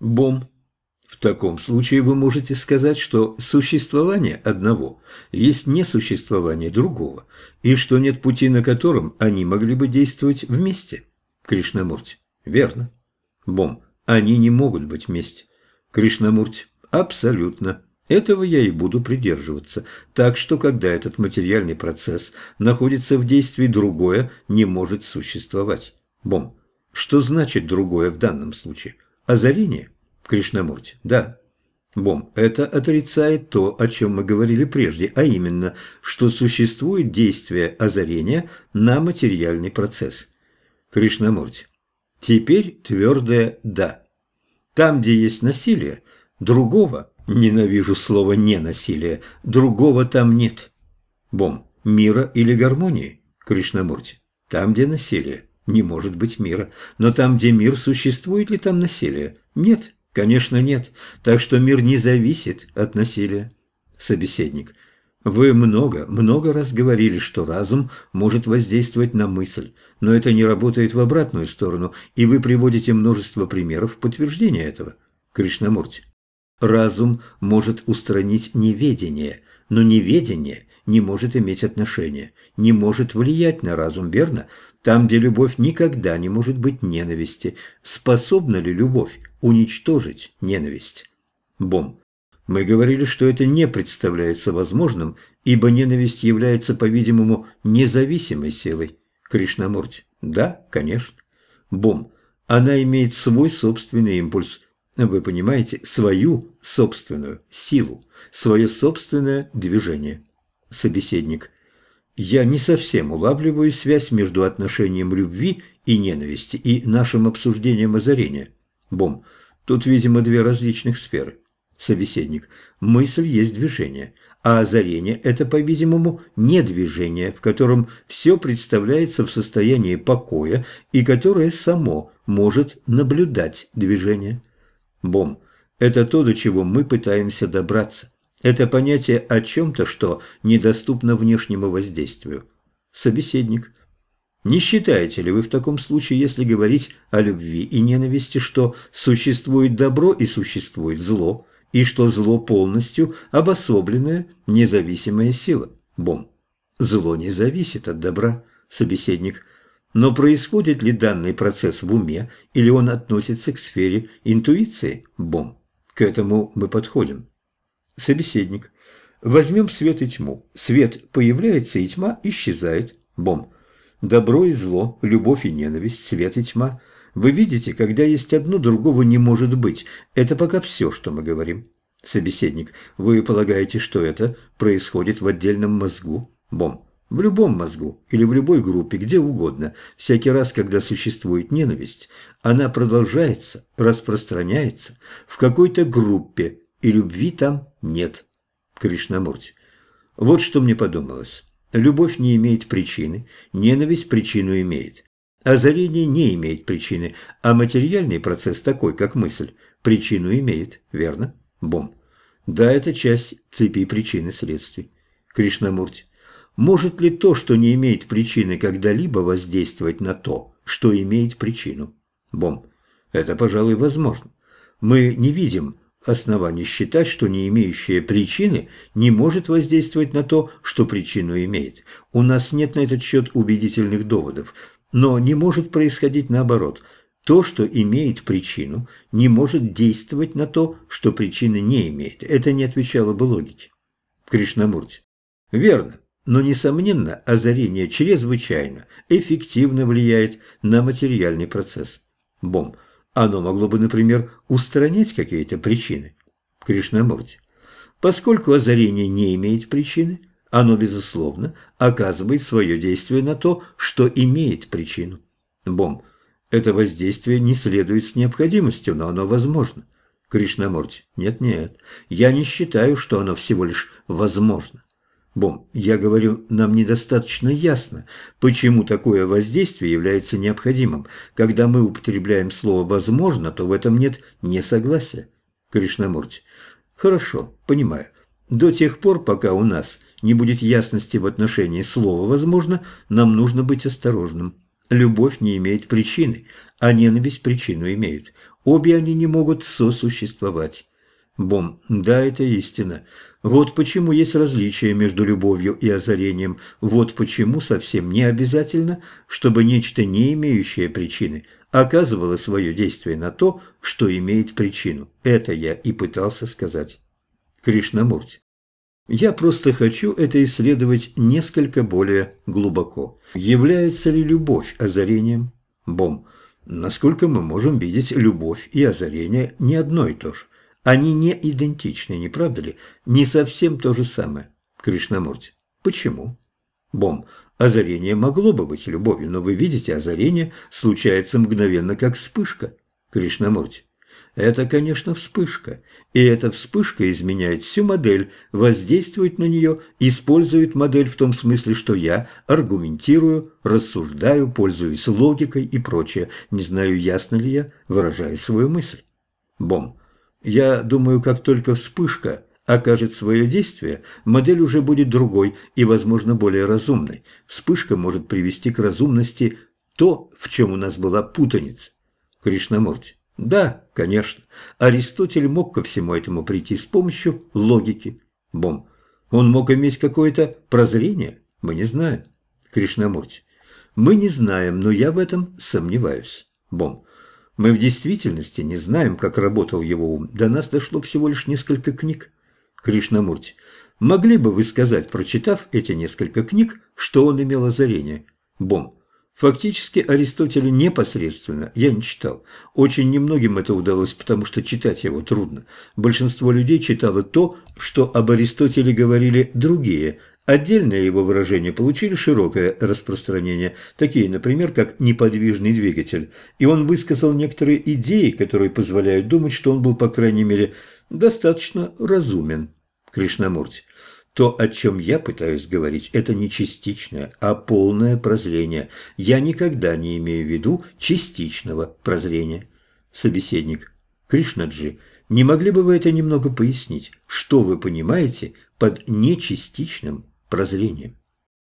Бом. В таком случае вы можете сказать, что существование одного есть несуществование другого, и что нет пути, на котором они могли бы действовать вместе. Кришнамурти. Верно. Бом. Они не могут быть вместе. Кришнамурти. Абсолютно. Этого я и буду придерживаться. Так что, когда этот материальный процесс находится в действии, другое не может существовать. Бом. Что значит другое в данном случае? Озарение? Кришнамурти. Да. Бом. Это отрицает то, о чем мы говорили прежде, а именно, что существует действие озарения на материальный процесс. Кришнамурти. Теперь твердое «да». Там, где есть насилие, другого Ненавижу слово «ненасилие». Другого там нет. Бом. Мира или гармонии? Кришнамурти. Там, где насилие. Не может быть мира. Но там, где мир, существует ли там насилие? Нет, конечно нет. Так что мир не зависит от насилия. Собеседник. Вы много, много раз говорили, что разум может воздействовать на мысль, но это не работает в обратную сторону, и вы приводите множество примеров в подтверждение этого. Кришнамурти. Разум может устранить неведение, но неведение не может иметь отношения, не может влиять на разум, верно? Там, где любовь никогда не может быть ненависти, способна ли любовь уничтожить ненависть? Бом. Мы говорили, что это не представляется возможным, ибо ненависть является, по-видимому, независимой силой. Кришнамурти. Да, конечно. Бом. Она имеет свой собственный импульс – вы понимаете, свою собственную силу, свое собственное движение. Собеседник. Я не совсем улавливаю связь между отношением любви и ненависти и нашим обсуждением озарения. Бом. Тут, видимо, две различных сферы. Собеседник. Мысль есть движение, а озарение – это, по-видимому, не движение, в котором все представляется в состоянии покоя и которое само может наблюдать движение. Бом – это то, до чего мы пытаемся добраться. Это понятие о чем-то, что недоступно внешнему воздействию. Собеседник. Не считаете ли вы в таком случае, если говорить о любви и ненависти, что существует добро и существует зло, и что зло полностью обособленная, независимая сила? Бом. Зло не зависит от добра. Собеседник. Но происходит ли данный процесс в уме, или он относится к сфере интуиции? Бом. К этому мы подходим. Собеседник. Возьмем свет и тьму. Свет появляется, и тьма исчезает. Бом. Добро и зло, любовь и ненависть, свет и тьма. Вы видите, когда есть одно, другого не может быть. Это пока все, что мы говорим. Собеседник. Вы полагаете, что это происходит в отдельном мозгу? Бом. В любом мозгу или в любой группе, где угодно, всякий раз, когда существует ненависть, она продолжается, распространяется в какой-то группе, и любви там нет. Кришнамурти. Вот что мне подумалось. Любовь не имеет причины, ненависть причину имеет. Озарение не имеет причины, а материальный процесс такой, как мысль, причину имеет, верно? Бом. Да, это часть цепи причин и следствий. Кришнамурти. Может ли то, что не имеет причины, когда-либо воздействовать на то, что имеет причину? Бом. Это, пожалуй, возможно. Мы не видим оснований считать, что не имеющее причины не может воздействовать на то, что причину имеет. У нас нет на этот счет убедительных доводов. Но не может происходить наоборот. То, что имеет причину, не может действовать на то, что причины не имеет. Это не отвечало бы логике. Кришнамурти. Верно. Но, несомненно, озарение чрезвычайно эффективно влияет на материальный процесс. Бом. Оно могло бы, например, устранять какие-то причины. Кришнамурти. Поскольку озарение не имеет причины, оно, безусловно, оказывает свое действие на то, что имеет причину. Бом. Это воздействие не следует с необходимостью, но оно возможно. Кришнамурти. Нет-нет, я не считаю, что оно всего лишь возможно. Бом, я говорю, нам недостаточно ясно, почему такое воздействие является необходимым. Когда мы употребляем слово «возможно», то в этом нет несогласия. Кришнамурти. Хорошо, понимаю. До тех пор, пока у нас не будет ясности в отношении слова «возможно», нам нужно быть осторожным. Любовь не имеет причины, а ненависть причину имеет. Обе они не могут сосуществовать. Бом, да, это истина. Вот почему есть различие между любовью и озарением. Вот почему совсем не обязательно, чтобы нечто, не имеющее причины, оказывало свое действие на то, что имеет причину. Это я и пытался сказать. Кришнамурти. Я просто хочу это исследовать несколько более глубоко. Является ли любовь озарением? Бом. Насколько мы можем видеть, любовь и озарение не одно и то же. Они не идентичны, не правда ли? Не совсем то же самое. Кришнамурти. Почему? Бом. Озарение могло бы быть любовью, но вы видите, озарение случается мгновенно, как вспышка. Кришнамурти. Это, конечно, вспышка. И эта вспышка изменяет всю модель, воздействует на нее, использует модель в том смысле, что я аргументирую, рассуждаю, пользуюсь логикой и прочее. Не знаю, ясно ли я выражаю свою мысль. Бом. Я думаю, как только вспышка окажет свое действие, модель уже будет другой и, возможно, более разумной. Вспышка может привести к разумности то, в чем у нас была путаница. Кришнамурти. Да, конечно. Аристотель мог ко всему этому прийти с помощью логики. Бом. Он мог иметь какое-то прозрение? Мы не знаем. Кришнамурти. Мы не знаем, но я в этом сомневаюсь. Бом. Мы в действительности не знаем, как работал его ум. До нас дошло всего лишь несколько книг. Кришнамурти, могли бы вы сказать, прочитав эти несколько книг, что он имел озарение? Бом. Фактически Аристотеля непосредственно я не читал. Очень немногим это удалось, потому что читать его трудно. Большинство людей читало то, что об Аристотеле говорили другие, Отдельные его выражения получили широкое распространение, такие, например, как «неподвижный двигатель», и он высказал некоторые идеи, которые позволяют думать, что он был, по крайней мере, достаточно разумен. Кришнамурти. То, о чем я пытаюсь говорить, это не частичное, а полное прозрение. Я никогда не имею в виду частичного прозрения. Собеседник. Кришнаджи, не могли бы вы это немного пояснить? Что вы понимаете под нечастичным прозрение.